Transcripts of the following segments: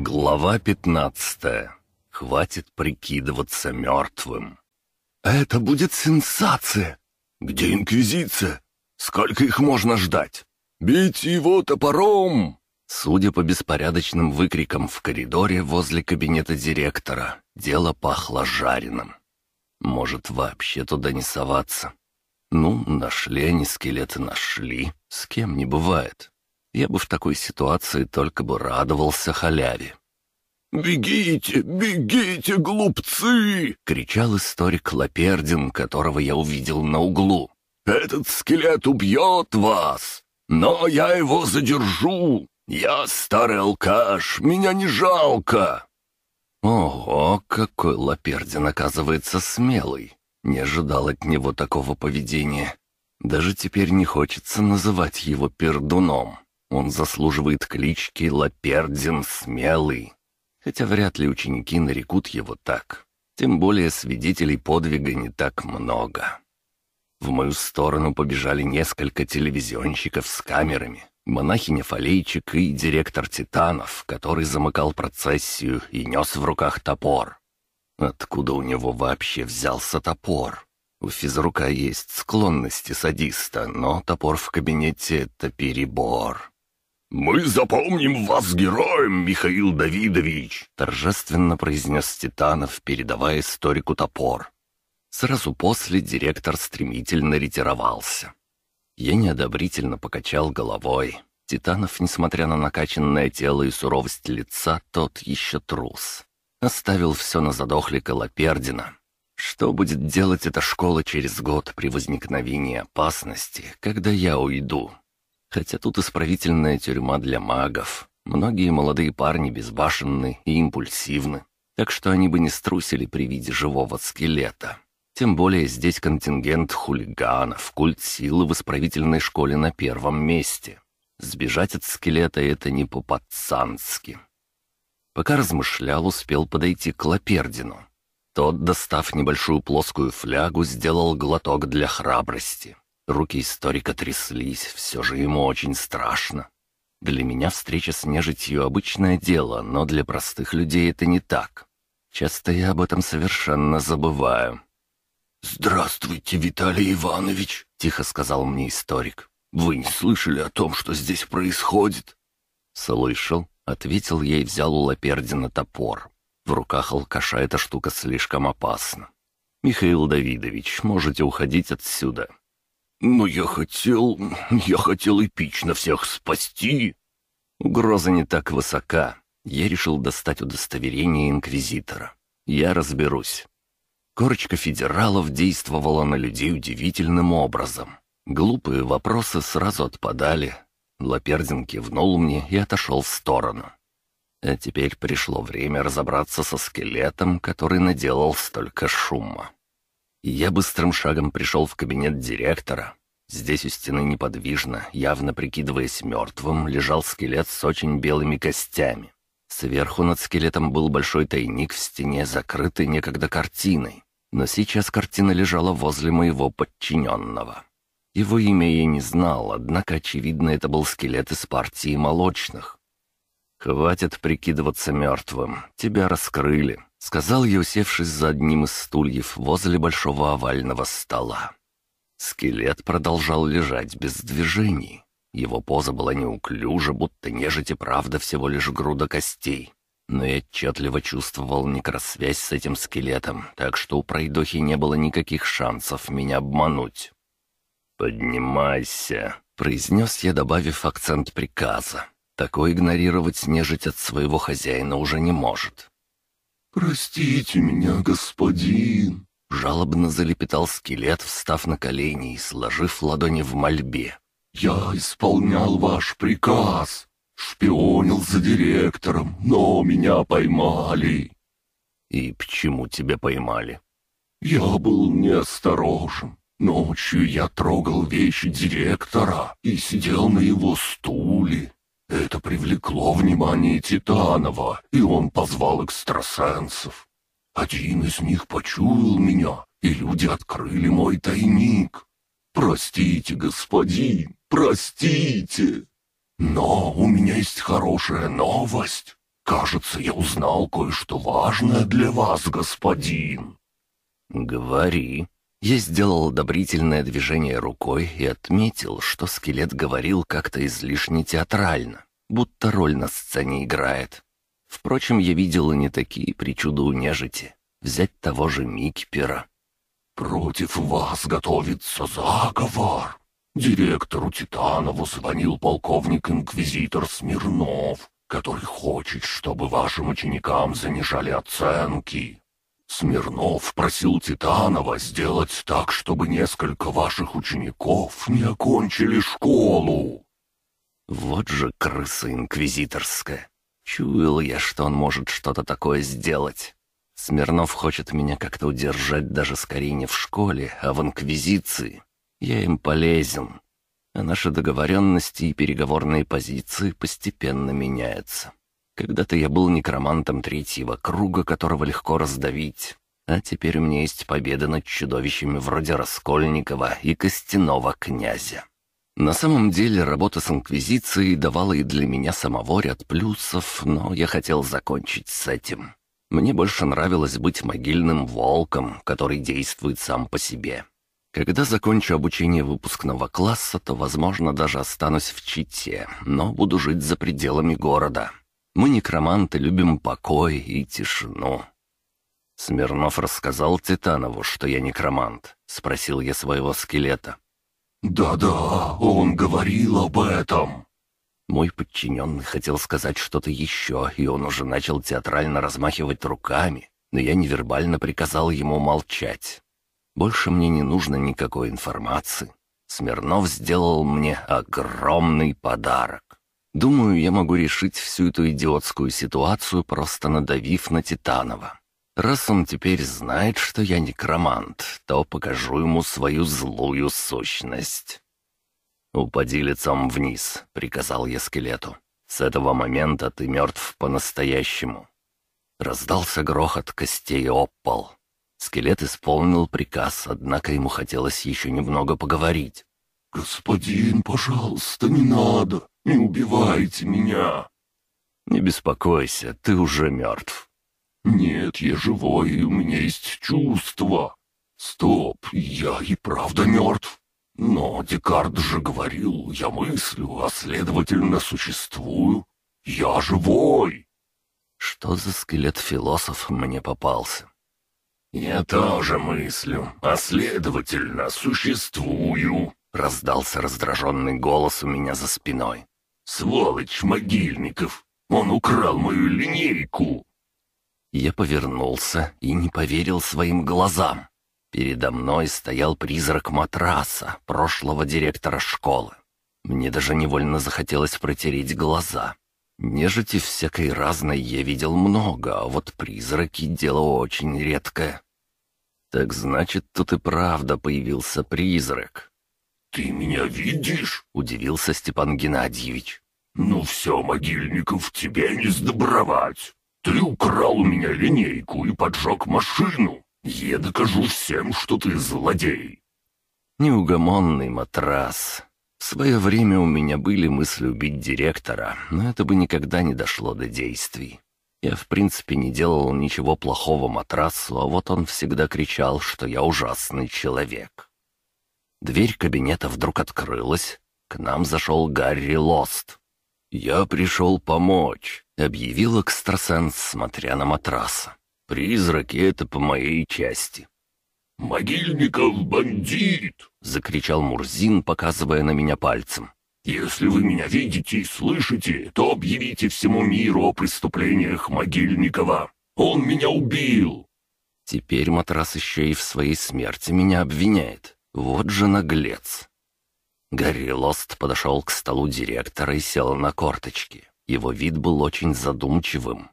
Глава пятнадцатая. Хватит прикидываться мертвым. «Это будет сенсация! Где Инквизиция? Сколько их можно ждать? Бить его топором!» Судя по беспорядочным выкрикам в коридоре возле кабинета директора, дело пахло жареным. Может, вообще туда не соваться? Ну, нашли они скелеты, нашли. С кем не бывает. Я бы в такой ситуации только бы радовался халяве. «Бегите, бегите, глупцы!» — кричал историк Лапердин, которого я увидел на углу. «Этот скелет убьет вас, но я его задержу. Я старый алкаш, меня не жалко!» Ого, какой Лапердин оказывается смелый. Не ожидал от него такого поведения. Даже теперь не хочется называть его пердуном. Он заслуживает клички Лапердин Смелый. Хотя вряд ли ученики нарекут его так. Тем более свидетелей подвига не так много. В мою сторону побежали несколько телевизионщиков с камерами, монахиня Фалейчик и директор Титанов, который замыкал процессию и нес в руках топор. Откуда у него вообще взялся топор? У физрука есть склонности садиста, но топор в кабинете — это перебор. «Мы запомним вас героем, Михаил Давидович!» торжественно произнес Титанов, передавая историку топор. Сразу после директор стремительно ретировался. Я неодобрительно покачал головой. Титанов, несмотря на накачанное тело и суровость лица, тот еще трус. Оставил все на задохлика Лапердина. Что будет делать эта школа через год при возникновении опасности, когда я уйду? Хотя тут исправительная тюрьма для магов. Многие молодые парни безбашенны и импульсивны, так что они бы не струсили при виде живого скелета. Тем более здесь контингент хулиганов, культ силы в исправительной школе на первом месте. Сбежать от скелета — это не по-пацански. Пока размышлял, успел подойти к Лапердину. Тот, достав небольшую плоскую флягу, сделал глоток для храбрости. Руки историка тряслись, все же ему очень страшно. Для меня встреча с нежитью — обычное дело, но для простых людей это не так. Часто я об этом совершенно забываю. «Здравствуйте, Виталий Иванович», — тихо сказал мне историк. «Вы не слышали о том, что здесь происходит?» «Слышал», Ответил ей, взял у Лапердина топор. В руках алкаша эта штука слишком опасна. «Михаил Давидович, можете уходить отсюда». «Но я хотел... я хотел эпично всех спасти». Угроза не так высока. Я решил достать удостоверение инквизитора. Я разберусь. Корочка федералов действовала на людей удивительным образом. Глупые вопросы сразу отпадали, Лапердин кивнул мне и отошел в сторону. А теперь пришло время разобраться со скелетом, который наделал столько шума. Я быстрым шагом пришел в кабинет директора. Здесь у стены неподвижно, явно прикидываясь мертвым, лежал скелет с очень белыми костями. Сверху над скелетом был большой тайник в стене, закрытый некогда картиной. Но сейчас картина лежала возле моего подчиненного. Его имя я не знал, однако, очевидно, это был скелет из партии молочных. «Хватит прикидываться мертвым, тебя раскрыли», — сказал я, усевшись за одним из стульев возле большого овального стола. Скелет продолжал лежать без движений. Его поза была неуклюжа, будто нежить и правда всего лишь груда костей. Но я отчетливо чувствовал некросвязь с этим скелетом, так что у пройдохи не было никаких шансов меня обмануть. «Поднимайся», — произнес я, добавив акцент приказа. Такой игнорировать нежить от своего хозяина уже не может. «Простите меня, господин», — жалобно залепетал скелет, встав на колени и сложив ладони в мольбе. «Я исполнял ваш приказ, шпионил за директором, но меня поймали». «И почему тебя поймали?» «Я был неосторожен. Ночью я трогал вещи директора и сидел на его стуле. Это привлекло внимание Титанова, и он позвал экстрасенсов. Один из них почуял меня, и люди открыли мой тайник. Простите, господин, простите. Но у меня есть хорошая новость. Кажется, я узнал кое-что важное для вас, господин». «Говори». Я сделал одобрительное движение рукой и отметил, что скелет говорил как-то излишне театрально, будто роль на сцене играет. Впрочем, я видел и не такие причуды у нежити. Взять того же Микпера. «Против вас готовится заговор. Директору Титанову звонил полковник-инквизитор Смирнов, который хочет, чтобы вашим ученикам занижали оценки. Смирнов просил Титанова сделать так, чтобы несколько ваших учеников не окончили школу». Вот же крыса инквизиторская. Чуял я, что он может что-то такое сделать. Смирнов хочет меня как-то удержать даже скорее не в школе, а в инквизиции. Я им полезен. А наши договоренности и переговорные позиции постепенно меняются. Когда-то я был некромантом третьего круга, которого легко раздавить. А теперь у меня есть победа над чудовищами вроде Раскольникова и Костяного князя. На самом деле работа с Инквизицией давала и для меня самого ряд плюсов, но я хотел закончить с этим. Мне больше нравилось быть могильным волком, который действует сам по себе. Когда закончу обучение выпускного класса, то, возможно, даже останусь в Чите, но буду жить за пределами города. Мы, некроманты, любим покой и тишину. Смирнов рассказал Титанову, что я некромант. Спросил я своего скелета. «Да-да, он говорил об этом». Мой подчиненный хотел сказать что-то еще, и он уже начал театрально размахивать руками, но я невербально приказал ему молчать. Больше мне не нужно никакой информации. Смирнов сделал мне огромный подарок. Думаю, я могу решить всю эту идиотскую ситуацию, просто надавив на Титанова. Раз он теперь знает, что я некромант, то покажу ему свою злую сущность. «Упади лицом вниз», — приказал я скелету. «С этого момента ты мертв по-настоящему». Раздался грохот костей об. Скелет исполнил приказ, однако ему хотелось еще немного поговорить. «Господин, пожалуйста, не надо, не убивайте меня!» «Не беспокойся, ты уже мертв. «Нет, я живой, и у меня есть чувства. Стоп, я и правда мертв. Но Декарт же говорил, я мыслю, а следовательно существую. Я живой!» Что за скелет-философ мне попался? «Я тоже мыслю, а следовательно существую», — раздался раздраженный голос у меня за спиной. «Сволочь Могильников! Он украл мою линейку!» Я повернулся и не поверил своим глазам. Передо мной стоял призрак матраса, прошлого директора школы. Мне даже невольно захотелось протереть глаза. Нежити всякой разной я видел много, а вот призраки — дело очень редкое. Так значит, тут и правда появился призрак. «Ты меня видишь?» — удивился Степан Геннадьевич. «Ну все, Могильников, тебе не сдобровать. Ты украл у меня линейку и поджег машину. Я докажу всем, что ты злодей». Неугомонный матрас. В свое время у меня были мысли убить директора, но это бы никогда не дошло до действий. Я, в принципе, не делал ничего плохого матрасу, а вот он всегда кричал, что я ужасный человек. Дверь кабинета вдруг открылась. К нам зашел Гарри Лост. «Я пришел помочь», — объявил экстрасенс, смотря на матрас. «Призраки — это по моей части». «Могильников бандит!» — закричал Мурзин, показывая на меня пальцем. «Если вы меня видите и слышите, то объявите всему миру о преступлениях Могильникова. Он меня убил!» Теперь матрас еще и в своей смерти меня обвиняет. Вот же наглец. Гарри Лост подошел к столу директора и сел на корточки. Его вид был очень задумчивым.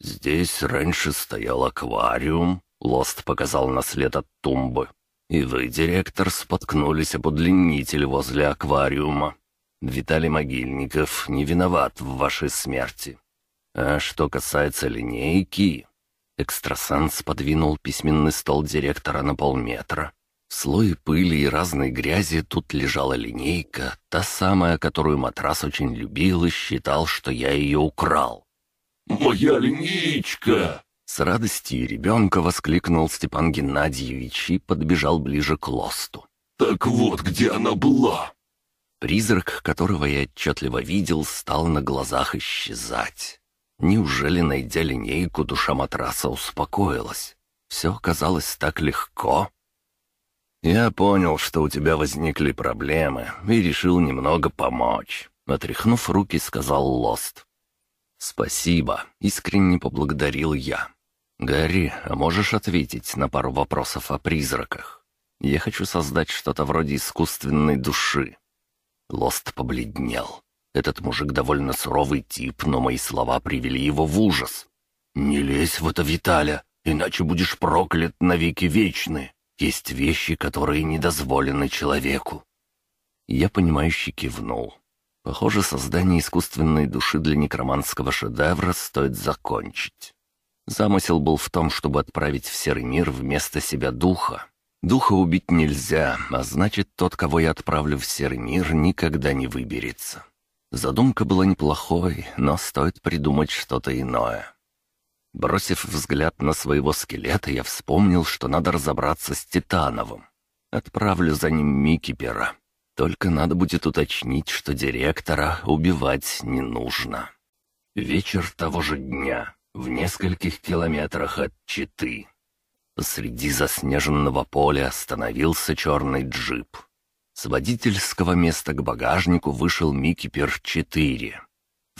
«Здесь раньше стоял аквариум», — Лост показал на след от тумбы. «И вы, директор, споткнулись об удлинитель возле аквариума. Виталий Могильников не виноват в вашей смерти. А что касается линейки...» Экстрасенс подвинул письменный стол директора на полметра, в слое пыли и разной грязи тут лежала линейка, та самая, которую матрас очень любил и считал, что я ее украл. Моя линейка!» С радостью ребенка воскликнул Степан Геннадьевич и подбежал ближе к лосту. «Так вот, где она была!» Призрак, которого я отчетливо видел, стал на глазах исчезать. Неужели, найдя линейку, душа матраса успокоилась? Все казалось так легко. «Я понял, что у тебя возникли проблемы, и решил немного помочь», — отряхнув руки, сказал Лост. «Спасибо», — искренне поблагодарил я. «Гарри, а можешь ответить на пару вопросов о призраках? Я хочу создать что-то вроде искусственной души». Лост побледнел. Этот мужик довольно суровый тип, но мои слова привели его в ужас. «Не лезь в это, Виталя, иначе будешь проклят навеки вечны. Есть вещи, которые не дозволены человеку». Я понимающе кивнул. Похоже, создание искусственной души для некроманского шедевра стоит закончить. Замысел был в том, чтобы отправить в серый мир вместо себя духа. Духа убить нельзя, а значит, тот, кого я отправлю в серый мир, никогда не выберется. Задумка была неплохой, но стоит придумать что-то иное. Бросив взгляд на своего скелета, я вспомнил, что надо разобраться с Титановым. Отправлю за ним Микипера. Только надо будет уточнить, что директора убивать не нужно. Вечер того же дня, в нескольких километрах от Читы. Посреди заснеженного поля остановился черный джип. С водительского места к багажнику вышел Микипер-4.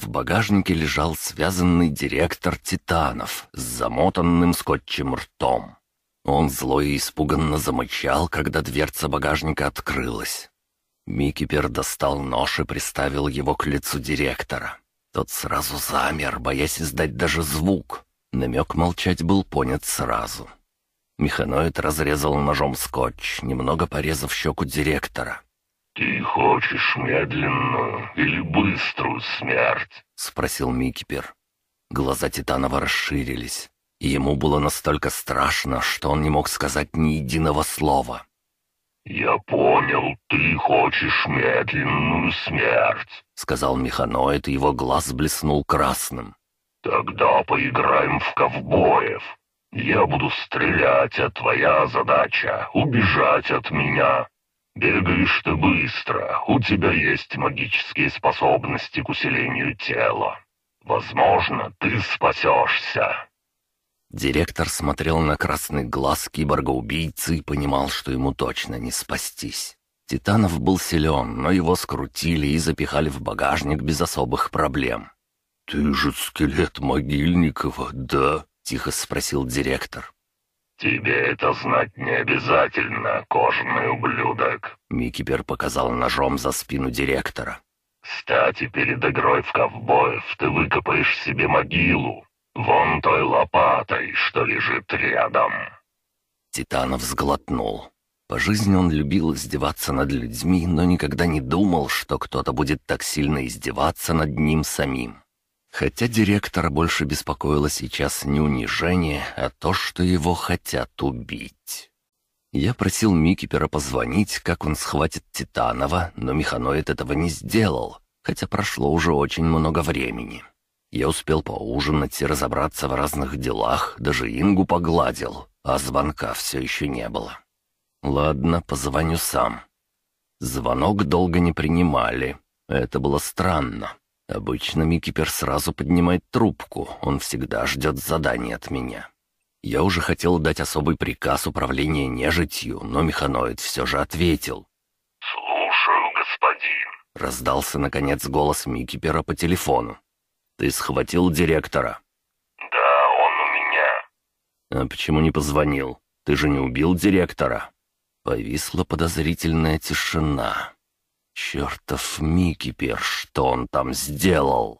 В багажнике лежал связанный директор «Титанов» с замотанным скотчем ртом. Он зло и испуганно замычал, когда дверца багажника открылась. Микипер достал нож и приставил его к лицу директора. Тот сразу замер, боясь издать даже звук. Намек молчать был понят сразу. Механоид разрезал ножом скотч, немного порезав щеку директора. «Ты хочешь медленную или быструю смерть?» — спросил Микипер. Глаза Титанова расширились, и ему было настолько страшно, что он не мог сказать ни единого слова. «Я понял, ты хочешь медленную смерть», — сказал механоид, и его глаз блеснул красным. «Тогда поиграем в ковбоев. Я буду стрелять, а твоя задача — убежать от меня. Бегаешь ты быстро, у тебя есть магические способности к усилению тела. Возможно, ты спасешься». Директор смотрел на красный глаз киборга-убийцы и понимал, что ему точно не спастись. Титанов был силен, но его скрутили и запихали в багажник без особых проблем. «Ты же скелет Могильникова, да?» — тихо спросил директор. «Тебе это знать не обязательно, кожаный ублюдок», — Микипер показал ножом за спину директора. «Кстати, перед игрой в ковбоев ты выкопаешь себе могилу, «Вон той лопатой, что лежит рядом». Титанов сглотнул. По жизни он любил издеваться над людьми, но никогда не думал, что кто-то будет так сильно издеваться над ним самим. Хотя директора больше беспокоило сейчас не унижение, а то, что его хотят убить. Я просил Микипера позвонить, как он схватит Титанова, но механоид этого не сделал, хотя прошло уже очень много времени. Я успел поужинать и разобраться в разных делах, даже Ингу погладил, а звонка все еще не было. Ладно, позвоню сам. Звонок долго не принимали. Это было странно. Обычно Микипер сразу поднимает трубку, он всегда ждет задания от меня. Я уже хотел дать особый приказ управления нежитью, но механоид все же ответил. «Слушаю, господин», — раздался, наконец, голос Микипера по телефону. Ты схватил директора?» «Да, он у меня». «А почему не позвонил? Ты же не убил директора?» Повисла подозрительная тишина. «Чертов Микипер, что он там сделал?»